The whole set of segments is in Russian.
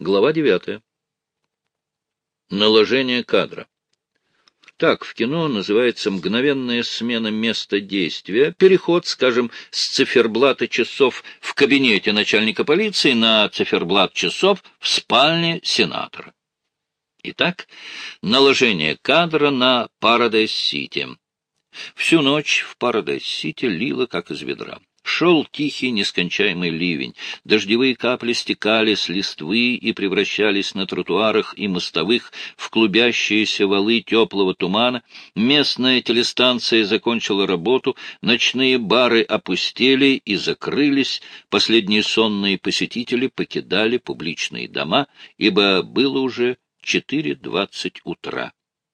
Глава девятая. Наложение кадра. Так в кино называется мгновенная смена места действия, переход, скажем, с циферблата часов в кабинете начальника полиции на циферблат часов в спальне сенатора. Итак, наложение кадра на Парадайз-Сити. Всю ночь в Парадайз-Сити лило, как из ведра. Шел тихий, нескончаемый ливень. Дождевые капли стекали с листвы и превращались на тротуарах и мостовых в клубящиеся валы теплого тумана. Местная телестанция закончила работу, ночные бары опустели и закрылись, последние сонные посетители покидали публичные дома, ибо было уже 4.20 утра,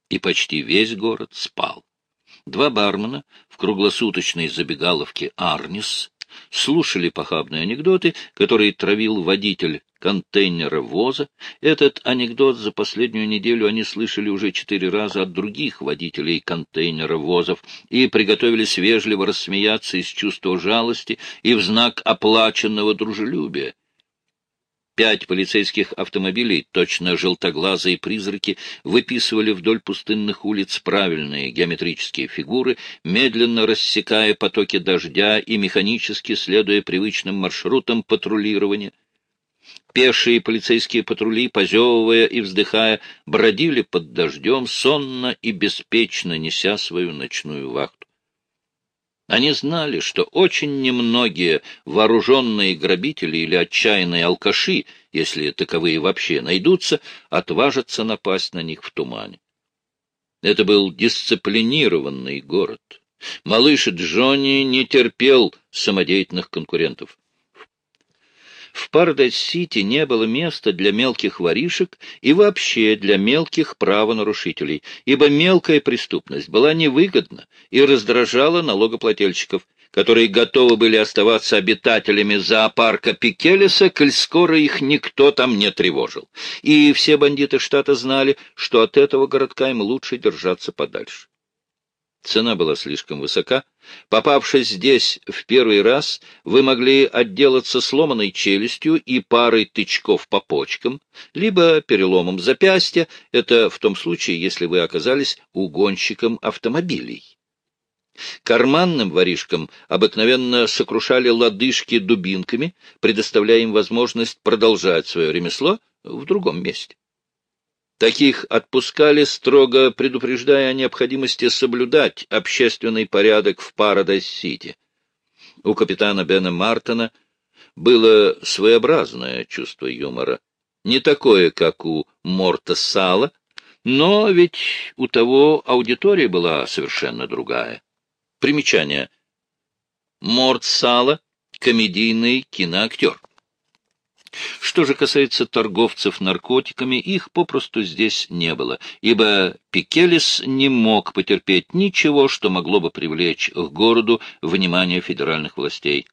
и почти весь город спал. Два бармена в круглосуточной забегаловке «Арнис» слушали похабные анекдоты, которые травил водитель контейнера воза. Этот анекдот за последнюю неделю они слышали уже четыре раза от других водителей контейнера возов и приготовились вежливо рассмеяться из чувства жалости и в знак оплаченного дружелюбия. Пять полицейских автомобилей, точно желтоглазые призраки, выписывали вдоль пустынных улиц правильные геометрические фигуры, медленно рассекая потоки дождя и механически следуя привычным маршрутам патрулирования. Пешие полицейские патрули, позевывая и вздыхая, бродили под дождем, сонно и беспечно неся свою ночную вахту. Они знали, что очень немногие вооруженные грабители или отчаянные алкаши, если таковые вообще найдутся, отважатся напасть на них в тумане. Это был дисциплинированный город. Малыш Джонни не терпел самодеятельных конкурентов. В Пардайз-Сити не было места для мелких воришек и вообще для мелких правонарушителей, ибо мелкая преступность была невыгодна и раздражала налогоплательщиков, которые готовы были оставаться обитателями зоопарка Пикелеса, коль скоро их никто там не тревожил. И все бандиты штата знали, что от этого городка им лучше держаться подальше. Цена была слишком высока. Попавшись здесь в первый раз, вы могли отделаться сломанной челюстью и парой тычков по почкам, либо переломом запястья, это в том случае, если вы оказались угонщиком автомобилей. Карманным воришкам обыкновенно сокрушали лодыжки дубинками, предоставляя им возможность продолжать свое ремесло в другом месте. Таких отпускали, строго предупреждая о необходимости соблюдать общественный порядок в Парадайз-Сити. У капитана Бена Мартона было своеобразное чувство юмора, не такое, как у Морта Сала, но ведь у того аудитория была совершенно другая. Примечание. Морт Сала — комедийный киноактер. Что же касается торговцев наркотиками, их попросту здесь не было, ибо Пикелис не мог потерпеть ничего, что могло бы привлечь к городу внимание федеральных властей.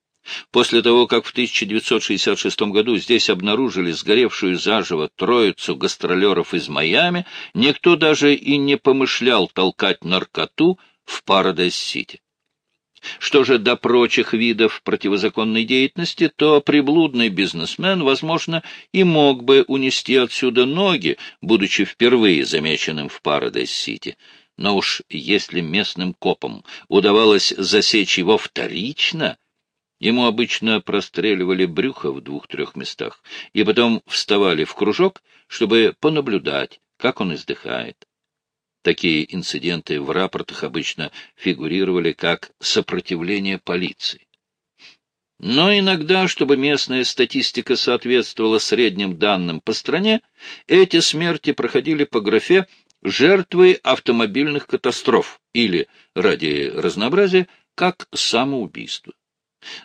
После того, как в 1966 году здесь обнаружили сгоревшую заживо троицу гастролеров из Майами, никто даже и не помышлял толкать наркоту в Парадайз-Сити. Что же до прочих видов противозаконной деятельности, то приблудный бизнесмен, возможно, и мог бы унести отсюда ноги, будучи впервые замеченным в Парадайз-Сити. Но уж если местным копам удавалось засечь его вторично, ему обычно простреливали брюхо в двух-трех местах и потом вставали в кружок, чтобы понаблюдать, как он издыхает. Такие инциденты в рапортах обычно фигурировали как сопротивление полиции. Но иногда, чтобы местная статистика соответствовала средним данным по стране, эти смерти проходили по графе «жертвы автомобильных катастроф» или, ради разнообразия, как самоубийство.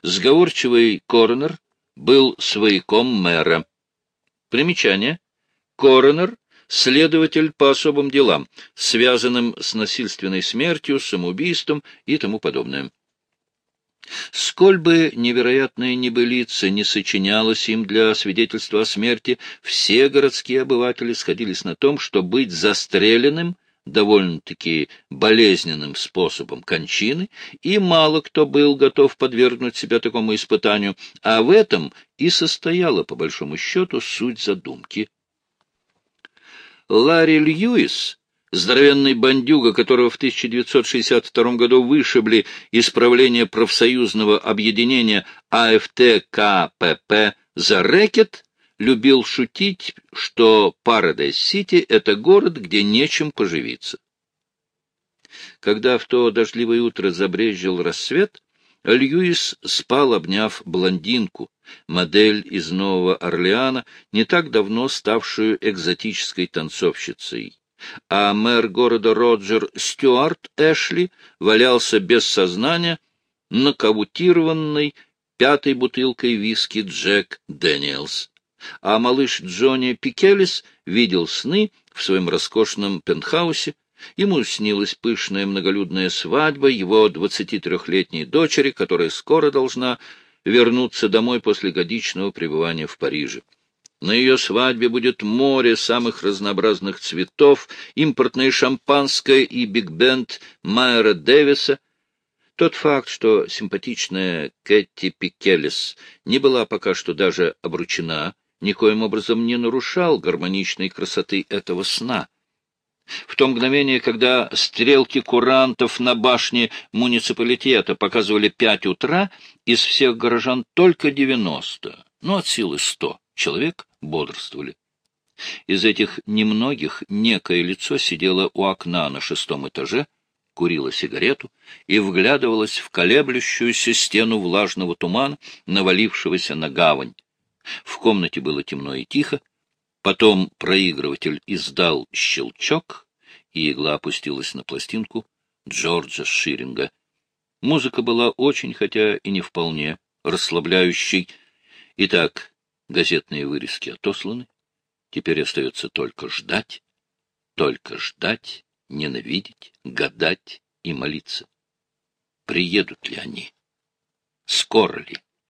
Сговорчивый коронер был свояком мэра. Примечание. Коронер следователь по особым делам, связанным с насильственной смертью, самоубийством и тому подобное. Сколь бы невероятная небылица не сочинялась им для свидетельства о смерти, все городские обыватели сходились на том, что быть застреленным довольно-таки болезненным способом кончины, и мало кто был готов подвергнуть себя такому испытанию, а в этом и состояла, по большому счету, суть задумки. Ларри Льюис, здоровенный бандюга, которого в 1962 году вышибли из правления профсоюзного объединения АФТ-КПП за рэкет, любил шутить, что Парадайз-Сити — это город, где нечем поживиться. Когда в то дождливое утро забрезжил рассвет, Льюис спал, обняв блондинку, модель из Нового Орлеана, не так давно ставшую экзотической танцовщицей. А мэр города Роджер Стюарт Эшли валялся без сознания, нокаутированной пятой бутылкой виски Джек Дэниелс а малыш Джонни Пикелис видел сны в своем роскошном пентхаусе. Ему снилась пышная многолюдная свадьба его двадцати трехлетней дочери, которая скоро должна вернуться домой после годичного пребывания в Париже. На ее свадьбе будет море самых разнообразных цветов, импортное шампанское и биг-бенд Майера Дэвиса. Тот факт, что симпатичная Кэти Пикелес не была пока что даже обручена, никоим образом не нарушал гармоничной красоты этого сна. В то мгновение, когда стрелки курантов на башне муниципалитета показывали пять утра, из всех горожан только девяносто, ну, от силы сто человек бодрствовали. Из этих немногих некое лицо сидело у окна на шестом этаже, курила сигарету и вглядывалась в колеблющуюся стену влажного тумана, навалившегося на гавань. В комнате было темно и тихо. Потом проигрыватель издал щелчок, и игла опустилась на пластинку Джорджа Ширинга. Музыка была очень, хотя и не вполне, расслабляющей. Итак, газетные вырезки отосланы. Теперь остается только ждать, только ждать, ненавидеть, гадать и молиться. Приедут ли они? Скоро ли?